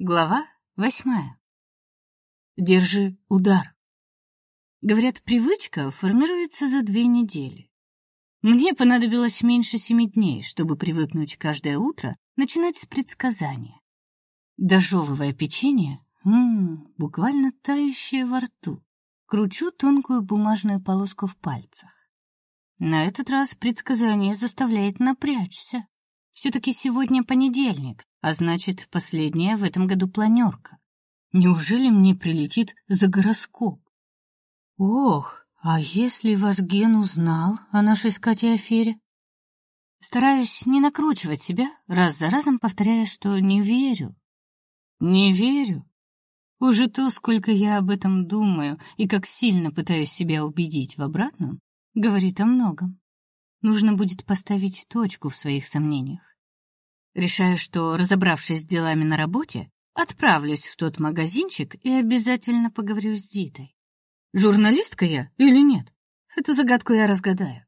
Глава восьмая. Держи удар. Говорят, привычка формируется за две недели. Мне понадобилось меньше семи дней, чтобы привыкнуть каждое утро начинать с предсказания. Дожевывая печенье, м-м, буквально тающее во рту, кручу тонкую бумажную полоску в пальцах. На этот раз предсказание заставляет напрячься. Все-таки сегодня понедельник, а значит, последняя в этом году планерка. Неужели мне прилетит за гороскоп? Ох, а если вас Ген узнал о нашей с Катей афере? Стараюсь не накручивать себя, раз за разом повторяя, что не верю. Не верю. Уже то, сколько я об этом думаю и как сильно пытаюсь себя убедить в обратном, говорит о многом. Нужно будет поставить точку в своих сомнениях. Решаю, что, разобравшись с делами на работе, отправлюсь в тот магазинчик и обязательно поговорю с Дитой. Журналистка я или нет? Эту загадку я разгадаю.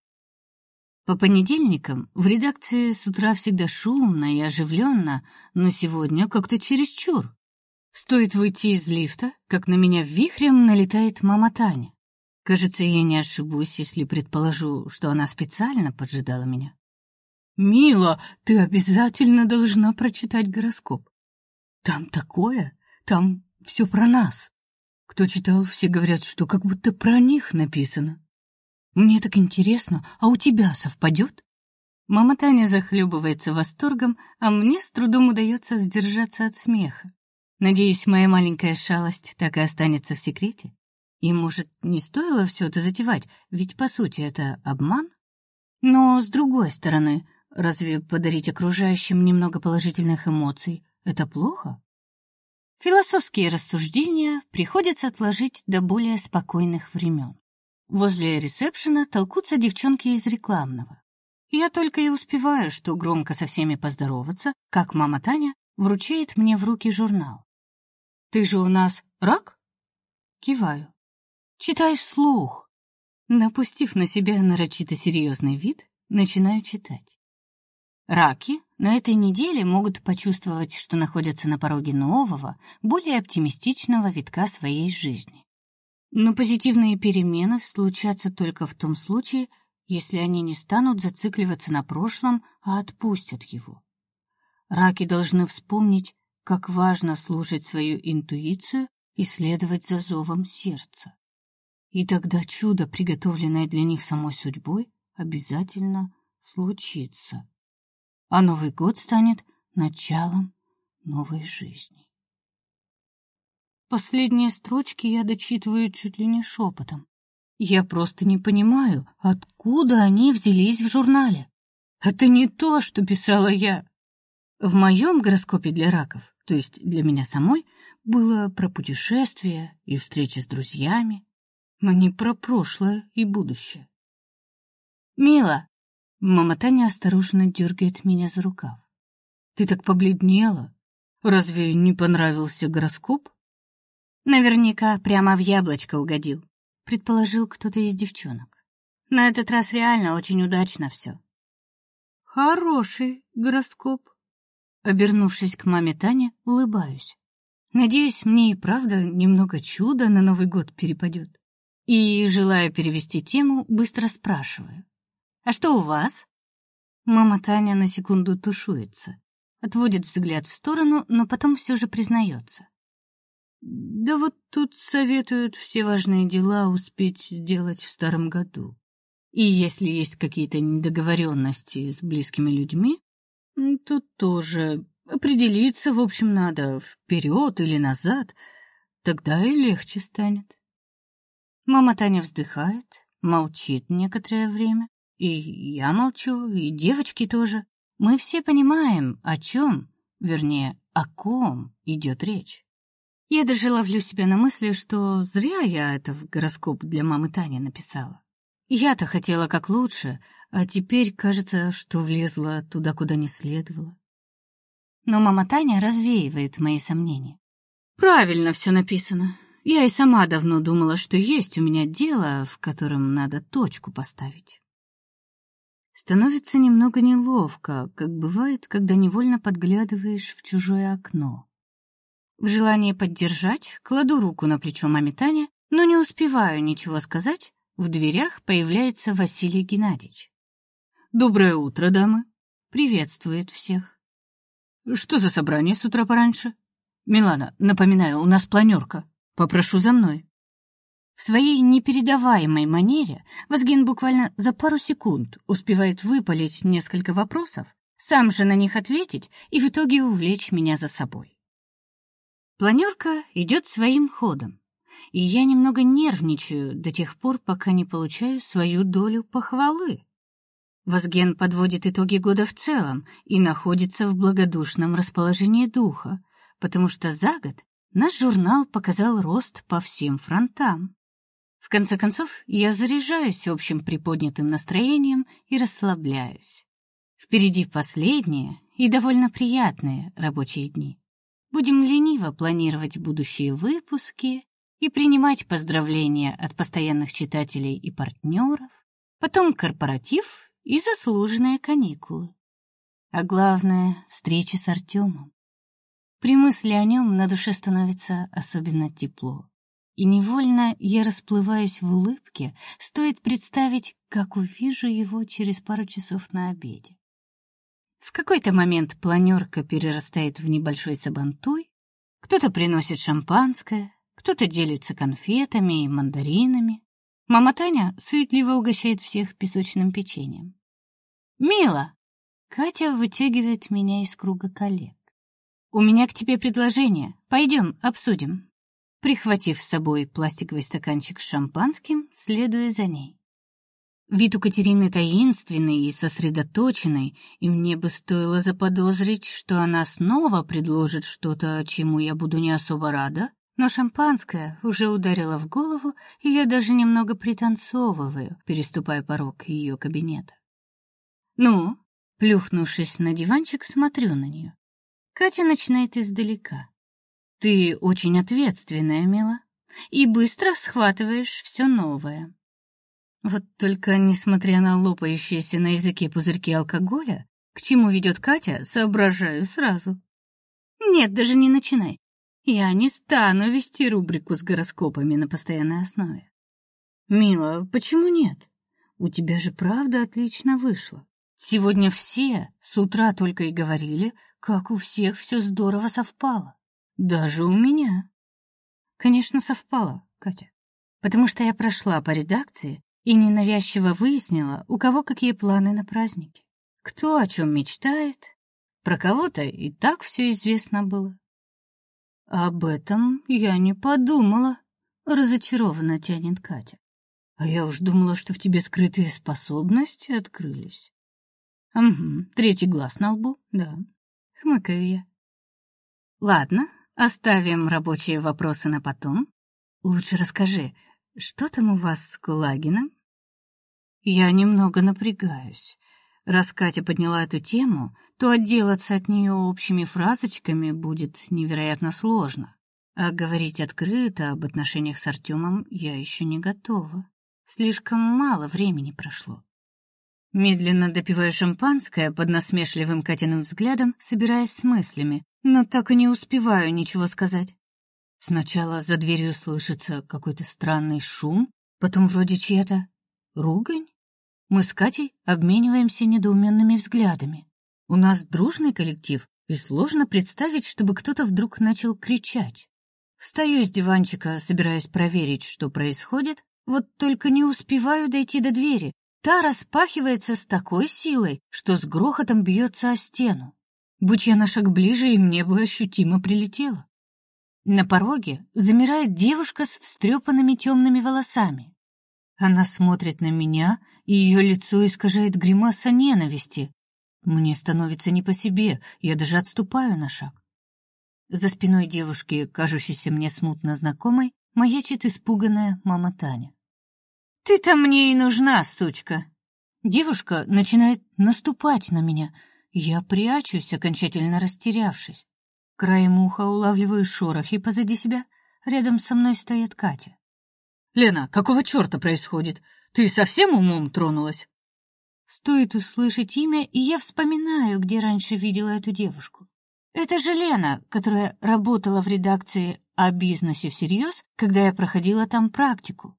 По понедельникам в редакции с утра всегда шумно и оживленно, но сегодня как-то чересчур. Стоит выйти из лифта, как на меня вихрем налетает мама Таня. Кажется, я не ошибусь, если предположу, что она специально поджидала меня. «Мила, ты обязательно должна прочитать гороскоп. Там такое, там все про нас. Кто читал, все говорят, что как будто про них написано. Мне так интересно, а у тебя совпадет?» Мама Таня захлебывается восторгом, а мне с трудом удается сдержаться от смеха. Надеюсь, моя маленькая шалость так и останется в секрете. И, может, не стоило все это затевать, ведь, по сути, это обман? Но, с другой стороны, разве подарить окружающим немного положительных эмоций — это плохо? Философские рассуждения приходится отложить до более спокойных времен. Возле ресепшена толкутся девчонки из рекламного. Я только и успеваю, что громко со всеми поздороваться, как мама Таня вручает мне в руки журнал. «Ты же у нас рак?» Киваю. Читай вслух. Напустив на себя нарочито серьезный вид, начинаю читать. Раки на этой неделе могут почувствовать, что находятся на пороге нового, более оптимистичного витка своей жизни. Но позитивные перемены случатся только в том случае, если они не станут зацикливаться на прошлом, а отпустят его. Раки должны вспомнить, как важно слушать свою интуицию и следовать за зовом сердца. И тогда чудо, приготовленное для них самой судьбой, обязательно случится. А Новый год станет началом новой жизни. Последние строчки я дочитываю чуть ли не шепотом. Я просто не понимаю, откуда они взялись в журнале. Это не то, что писала я. В моем гороскопе для раков, то есть для меня самой, было про путешествия и встречи с друзьями, но не про прошлое и будущее. «Мила!» Мама Таня осторожно дергает меня за рукав. «Ты так побледнела. Разве не понравился гороскоп?» «Наверняка прямо в яблочко угодил», — предположил кто-то из девчонок. «На этот раз реально очень удачно все». «Хороший гороскоп», Обернувшись к маме Тане, улыбаюсь. Надеюсь, мне и правда немного чуда на Новый год перепадет. И, желая перевести тему, быстро спрашиваю. «А что у вас?» Мама Таня на секунду тушуется, отводит взгляд в сторону, но потом все же признается. «Да вот тут советуют все важные дела успеть сделать в старом году. И если есть какие-то недоговоренности с близкими людьми, тут тоже определиться, в общем, надо вперед или назад, тогда и легче станет». Мама Таня вздыхает, молчит некоторое время. И я молчу, и девочки тоже. Мы все понимаем, о чем, вернее, о ком идет речь. Я даже ловлю себя на мысли, что зря я это в гороскоп для мамы Тани написала. Я-то хотела как лучше, а теперь кажется, что влезла туда, куда не следовало. Но мама Таня развеивает мои сомнения. Правильно все написано. Я и сама давно думала, что есть у меня дело, в котором надо точку поставить. Становится немного неловко, как бывает, когда невольно подглядываешь в чужое окно. В желании поддержать кладу руку на плечо маме Таня, но не успеваю ничего сказать, в дверях появляется Василий Геннадьевич. «Доброе утро, дамы!» Приветствует всех. «Что за собрание с утра пораньше?» «Милана, напоминаю, у нас планерка. Попрошу за мной». В своей непередаваемой манере Вазген буквально за пару секунд успевает выпалить несколько вопросов, сам же на них ответить и в итоге увлечь меня за собой. Планерка идет своим ходом, и я немного нервничаю до тех пор, пока не получаю свою долю похвалы. Возген подводит итоги года в целом и находится в благодушном расположении духа, потому что за год наш журнал показал рост по всем фронтам. В конце концов, я заряжаюсь общим приподнятым настроением и расслабляюсь. Впереди последние и довольно приятные рабочие дни. Будем лениво планировать будущие выпуски и принимать поздравления от постоянных читателей и партнеров, потом корпоратив и заслуженные каникулы. А главное — встречи с Артемом. При мысли о нем на душе становится особенно тепло. И невольно я расплываюсь в улыбке, стоит представить, как увижу его через пару часов на обеде. В какой-то момент планерка перерастает в небольшой сабантуй, кто-то приносит шампанское, кто-то делится конфетами и мандаринами. Мама Таня суетливо угощает всех песочным печеньем. «Мила!» Катя вытягивает меня из круга коллег. «У меня к тебе предложение. Пойдем, обсудим». Прихватив с собой пластиковый стаканчик с шампанским, следуя за ней. Вид у Катерины таинственный и сосредоточенный, и мне бы стоило заподозрить, что она снова предложит что-то, чему я буду не особо рада, но шампанское уже ударило в голову, и я даже немного пританцовываю, переступая порог ее кабинета. Ну, плюхнувшись на диванчик, смотрю на нее. Катя начинает издалека. Ты очень ответственная, мила, и быстро схватываешь все новое. Вот только, несмотря на лопающиеся на языке пузырьки алкоголя, к чему ведет Катя, соображаю сразу. Нет, даже не начинай. Я не стану вести рубрику с гороскопами на постоянной основе. Мила, почему нет? У тебя же правда отлично вышло. Сегодня все с утра только и говорили, как у всех все здорово совпало. Даже у меня. Конечно, совпало, Катя. Потому что я прошла по редакции и ненавязчиво выяснила, у кого какие планы на праздники. Кто о чем мечтает. Про кого-то и так все известно было. Об этом я не подумала, разочарованно тянет Катя. А я уж думала, что в тебе скрытые способности открылись. Угу, третий глаз на лбу, да. Хмыкаю я. Ладно, оставим рабочие вопросы на потом. Лучше расскажи, что там у вас с Кулагином? Я немного напрягаюсь. Раз Катя подняла эту тему, то отделаться от нее общими фразочками будет невероятно сложно. А говорить открыто об отношениях с Артемом я еще не готова. Слишком мало времени прошло. Медленно допиваю шампанское под насмешливым Катиным взглядом, собираясь с мыслями, но так и не успеваю ничего сказать. Сначала за дверью слышится какой-то странный шум, потом вроде чья-то ругань. Мы с Катей обмениваемся недоуменными взглядами. У нас дружный коллектив, и сложно представить, чтобы кто-то вдруг начал кричать. Встаю с диванчика, собираясь проверить, что происходит, вот только не успеваю дойти до двери. Та распахивается с такой силой, что с грохотом бьется о стену. Будь я на шаг ближе, и мне бы ощутимо прилетело. На пороге замирает девушка с встрепанными темными волосами. Она смотрит на меня, и ее лицо искажает гримаса ненависти. Мне становится не по себе, я даже отступаю на шаг. За спиной девушки, кажущейся мне смутно знакомой, маячит испуганная мама Таня. «Ты-то мне и нужна, сучка!» Девушка начинает наступать на меня. Я прячусь, окончательно растерявшись. Краем уха улавливаю шорохи позади себя. Рядом со мной стоит Катя. «Лена, какого черта происходит? Ты совсем умом тронулась?» Стоит услышать имя, и я вспоминаю, где раньше видела эту девушку. Это же Лена, которая работала в редакции о бизнесе всерьез, когда я проходила там практику.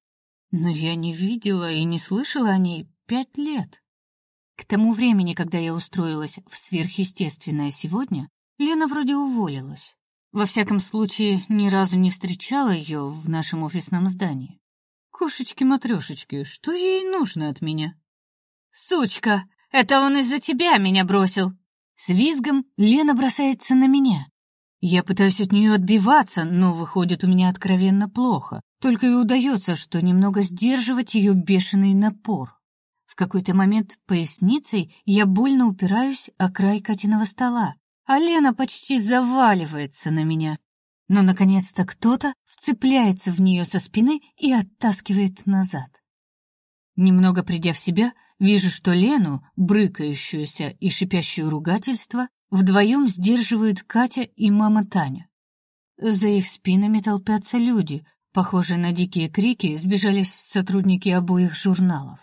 Но я не видела и не слышала о ней пять лет. К тому времени, когда я устроилась в сверхъестественное сегодня, Лена вроде уволилась. Во всяком случае, ни разу не встречала ее в нашем офисном здании. Кошечки-матрешечки, что ей нужно от меня? Сучка, это он из-за тебя меня бросил. С визгом Лена бросается на меня. Я пытаюсь от нее отбиваться, но выходит у меня откровенно плохо. Только и удается, что немного сдерживать ее бешеный напор. В какой-то момент поясницей я больно упираюсь о край Катиного стола, а Лена почти заваливается на меня. Но наконец-то кто-то вцепляется в нее со спины и оттаскивает назад. Немного придя в себя, вижу, что Лену, брыкающуюся и шипящую ругательство, вдвоем сдерживают Катя и мама Таня. За их спинами толпятся люди, похожие на дикие крики, сбежались сотрудники обоих журналов.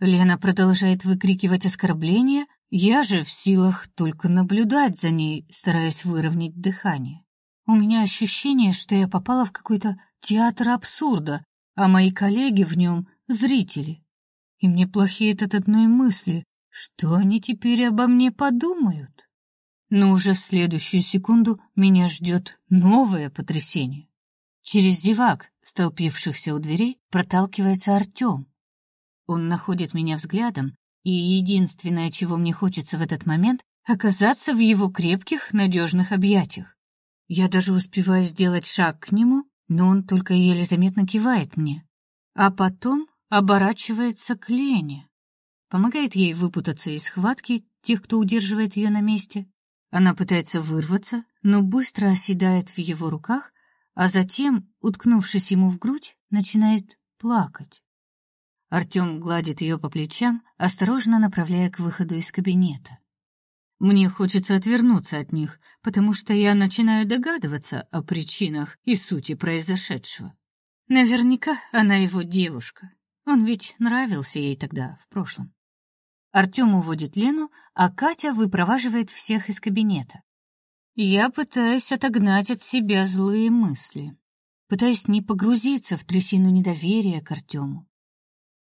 Лена продолжает выкрикивать оскорбления, я же в силах только наблюдать за ней, стараясь выровнять дыхание. У меня ощущение, что я попала в какой-то театр абсурда, а мои коллеги в нем — зрители. И мне плохеет от одной мысли, что они теперь обо мне подумают. Но уже в следующую секунду меня ждет новое потрясение. Через зевак, столпившихся у дверей, проталкивается Артем. Он находит меня взглядом, и единственное, чего мне хочется в этот момент, оказаться в его крепких, надежных объятиях. Я даже успеваю сделать шаг к нему, но он только еле заметно кивает мне, а потом оборачивается к Лене, помогает ей выпутаться из схватки тех, кто удерживает ее на месте. Она пытается вырваться, но быстро оседает в его руках, а затем, уткнувшись ему в грудь, начинает плакать. Артем гладит ее по плечам, осторожно направляя к выходу из кабинета. Мне хочется отвернуться от них, потому что я начинаю догадываться о причинах и сути произошедшего. Наверняка она его девушка. Он ведь нравился ей тогда, в прошлом. Артем уводит Лену, а Катя выпроваживает всех из кабинета. Я пытаюсь отогнать от себя злые мысли. Пытаюсь не погрузиться в трясину недоверия к Артему.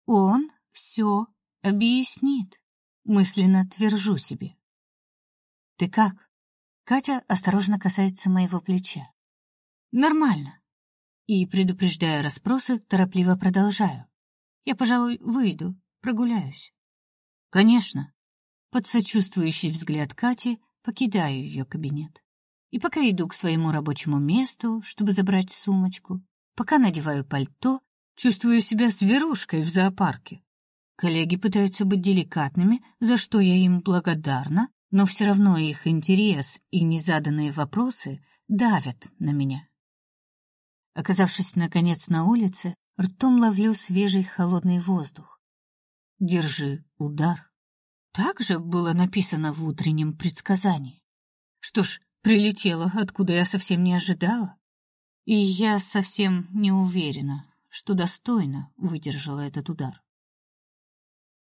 Он все объяснит, мысленно твержу себе. Ты как? Катя осторожно касается моего плеча. Нормально. И предупреждая расспросы, торопливо продолжаю. Я, пожалуй, выйду, прогуляюсь. Конечно. Под сочувствующий взгляд Кати покидаю ее кабинет. И пока иду к своему рабочему месту, чтобы забрать сумочку, пока надеваю пальто Чувствую себя зверушкой в зоопарке. Коллеги пытаются быть деликатными, за что я им благодарна, но все равно их интерес и незаданные вопросы давят на меня. Оказавшись наконец на улице, ртом ловлю свежий холодный воздух. Держи удар. Так же было написано в утреннем предсказании. Что ж, прилетело, откуда я совсем не ожидала. И я совсем не уверена, что достойно выдержала этот удар.